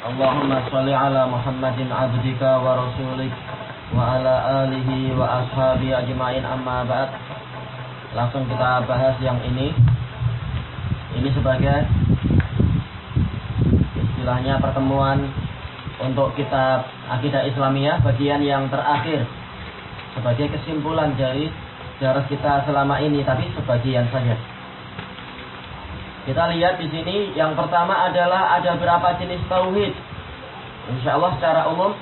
Allahumma salli ala Muhammadin abdika wa rasulik wa ala alihi wa ashabi ajma'in amma ba'd. Langsung kita bahas yang ini. Ini sebagai istilahnya pertemuan untuk kitab Akidah Islamiyah bagian yang terakhir sebagai kesimpulan dari jarak kita selama ini tapi sebagian saja kita lihat di sini yang pertama adalah ada berapa jenis tauhid Insya Allah secara umum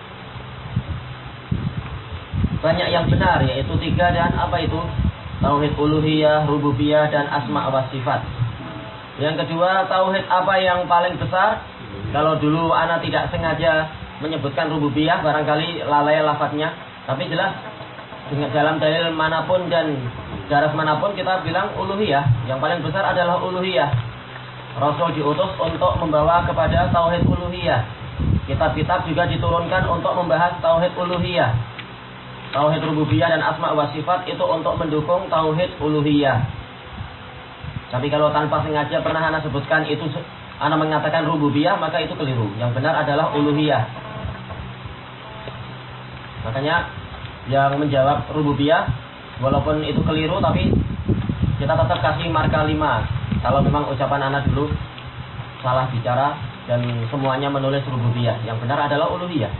banyak yang benar yaitu tiga dan apa itu tauhid uluhiyah, rububiyah dan asma wa sifat. Yang kedua, tauhid apa yang paling besar? Kalau dulu ana tidak sengaja menyebutkan rububiyah, barangkali lalai lafadznya, tapi jelas dengan dalam dalil mana pun dan jarak mana pun kita bilang uluhiyah. Yang paling besar adalah uluhiyah. Rasul diutus untuk membawa kepada tauhid uluhiyah. Kitab-kitab juga diturunkan untuk membahas tauhid uluhiyah tauhid rububiyah dan asma wa sifat itu untuk mendukung tauhid uluhiyah. Tapi kalau tanpa sengaja pernah Anda sebutkan itu Anda mengatakan rububiyah maka itu keliru. Yang benar adalah uluhiyah. Makanya yang menjawab rububiyah walaupun itu keliru tapi kita tetap kasih marka 5. Kalau memang ucapan Anda dulu salah bicara dan semuanya menulis rububiyah. Yang benar adalah uluhiyah.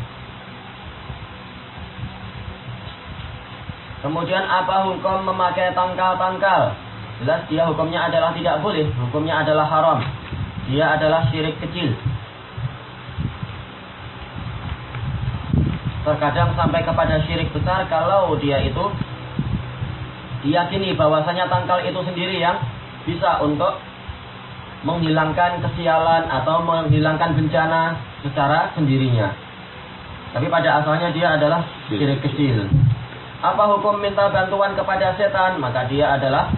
Kemudian apa hukum memakai tangkal-tangkal? Jelas dia hukumnya adalah tidak boleh, hukumnya adalah haram. Dia adalah syirik kecil. Terkadang sampai kepada syirik besar kalau dia itu diyakini bahwasanya tangkal itu sendiri yang bisa untuk menghilangkan kesialan atau menghilangkan bencana secara sendirinya. Tapi pada asalnya dia adalah syirik kecil. Apa hukum minta bantuan kepada setan? Maka dia adalah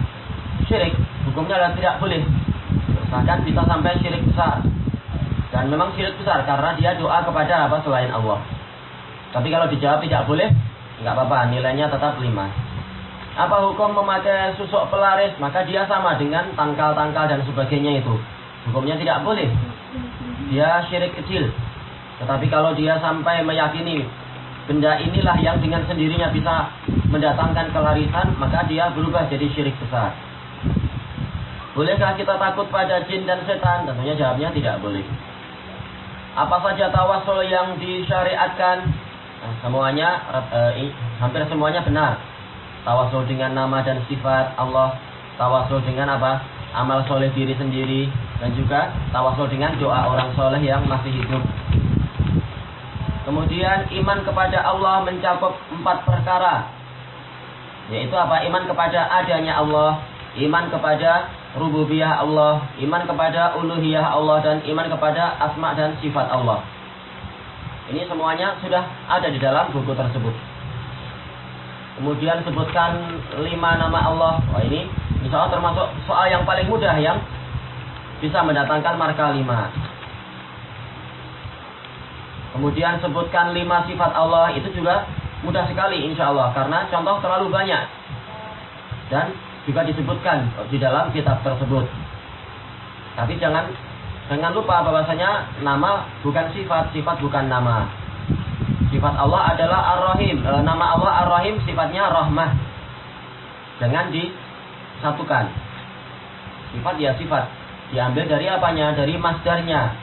syirik. Hukumnya adalah tidak boleh. Bahkan bisa sampai syirik besar. Dan memang syirik besar karena dia doa kepada apa selain Allah. Tapi kalau dijawab tidak boleh, nggak apa-apa. Nilainya tetap lima. Apa hukum memakai susuk pelaris? Maka dia sama dengan tangkal-tangkal dan sebagainya itu. Hukumnya tidak boleh. Dia syirik kecil. Tetapi kalau dia sampai meyakini benda inilah yang dengan sendirinya bisa mendatangkan kelarisan, maka dia berubah jadi syirik besar. Bolehkah kita takut pada jin dan setan? Tentunya jawabnya tidak boleh. Apa saja tawasul yang disyariatkan? Nah, semuanya eh, hampir semuanya benar. Tawasul dengan nama dan sifat Allah, tawasul dengan apa? Amal soleh diri sendiri dan juga tawasul dengan doa orang soleh yang masih hidup Kemudian iman kepada Allah mencakup empat perkara. Yaitu apa? Iman kepada adanya Allah, iman kepada rububiyah Allah, iman kepada uluhiyah Allah dan iman kepada asma dan sifat Allah. Ini semuanya sudah ada di dalam buku tersebut. Kemudian sebutkan lima nama Allah. Wah ini insya Allah termasuk soal yang paling mudah yang bisa mendatangkan marka lima. Kemudian sebutkan lima sifat Allah itu juga mudah sekali insya Allah karena contoh terlalu banyak dan juga disebutkan di dalam kitab tersebut. Tapi jangan jangan lupa bahwasanya nama bukan sifat, sifat bukan nama. Sifat Allah adalah Ar-Rahim. E, nama Allah Ar-Rahim sifatnya rahmah. Jangan disatukan. Sifat ya sifat. Diambil dari apanya? Dari masdarnya.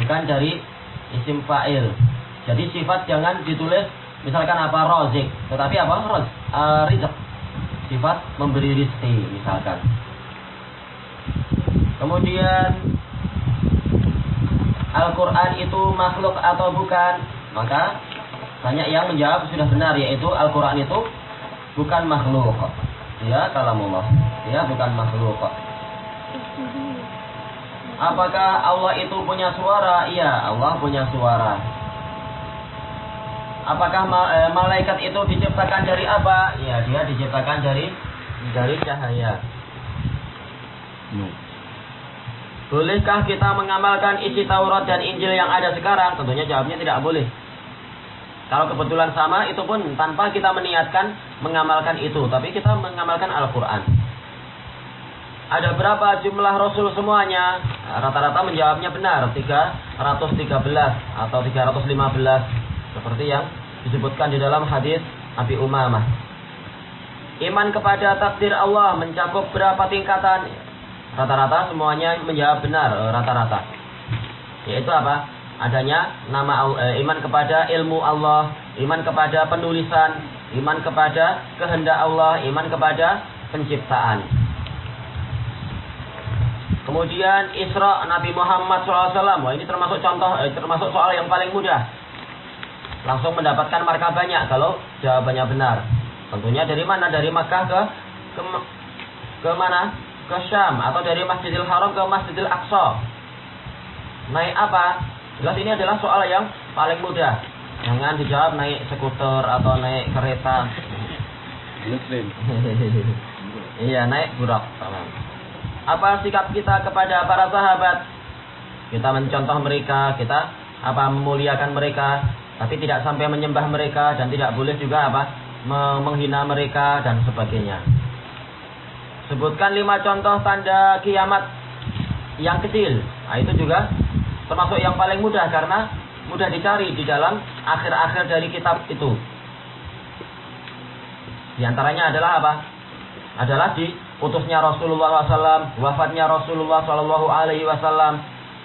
Bukan dari isim fa'il. Jadi sifat jangan ditulis misalkan apa rozik, tetapi apa roz, uh, rizq. Sifat memberi rizki misalkan. Kemudian Al-Quran itu makhluk atau bukan? Maka banyak yang menjawab sudah benar yaitu Al-Quran itu bukan makhluk. Ya, kalamullah. Ya, bukan makhluk. Apakah Allah itu punya suara? Iya, Allah punya suara. Apakah ma e, malaikat itu diciptakan dari apa? Iya, dia diciptakan dari dari cahaya. No. Bolehkah kita mengamalkan isi Taurat dan Injil yang ada sekarang? Tentunya jawabnya tidak boleh. Kalau kebetulan sama, itu pun tanpa kita meniatkan mengamalkan itu. Tapi kita mengamalkan Al-Quran. ada berapa jumlah rasul semuanya? Rata-rata menjawabnya benar, 313 atau 315 seperti yang disebutkan di dalam hadis Abi Umamah. Iman kepada takdir Allah mencakup berapa tingkatan? Rata-rata semuanya menjawab benar, rata-rata. Yaitu apa? Adanya nama eh, iman kepada ilmu Allah, iman kepada penulisan, iman kepada kehendak Allah, iman kepada penciptaan. Kemudian Isra Nabi Muhammad SAW. Wah, ini termasuk contoh, eh, termasuk soal yang paling mudah. Langsung mendapatkan markah banyak kalau jawabannya benar. Tentunya dari mana? Dari Makkah ke ke, ke mana? Ke Syam atau dari Masjidil Haram ke Masjidil Aqsa. Naik apa? Jelas ini adalah soal yang paling mudah. Jangan dijawab naik skuter atau naik kereta. iya, naik burak. Apa sikap kita kepada para sahabat? Kita mencontoh mereka, kita apa memuliakan mereka, tapi tidak sampai menyembah mereka dan tidak boleh juga apa menghina mereka dan sebagainya. Sebutkan lima contoh tanda kiamat yang kecil. Nah, itu juga termasuk yang paling mudah karena mudah dicari di dalam akhir-akhir dari kitab itu. Di antaranya adalah apa? Adalah di utusnya Rasulullah SAW, wafatnya Rasulullah Shallallahu Alaihi Wasallam,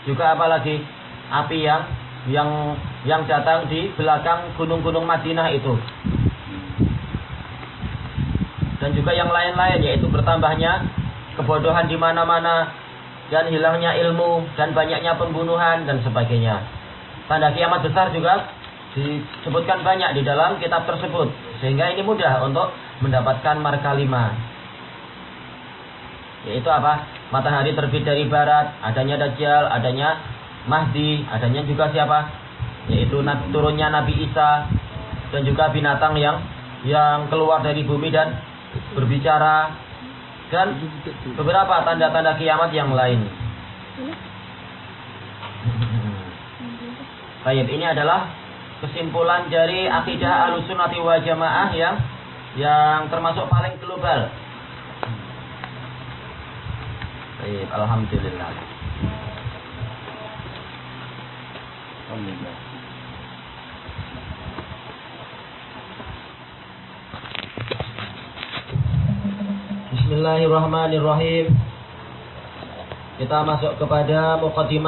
juga apalagi api yang yang yang datang di belakang gunung-gunung Madinah itu, dan juga yang lain-lain yaitu bertambahnya kebodohan di mana-mana dan hilangnya ilmu dan banyaknya pembunuhan dan sebagainya. Tanda kiamat besar juga disebutkan banyak di dalam kitab tersebut sehingga ini mudah untuk mendapatkan marka lima yaitu apa? Matahari terbit dari barat, adanya Dajjal, adanya Mahdi, adanya juga siapa? Yaitu turunnya Nabi Isa dan juga binatang yang yang keluar dari bumi dan berbicara dan beberapa tanda-tanda kiamat yang lain. Baik, ini adalah kesimpulan dari akidah Ahlussunnah wal Jamaah yang yang termasuk paling global Baik, alhamdulillah. Alhamdulillah. Bismillahirrahmanirrahim. Kita masuk kepada muqaddimah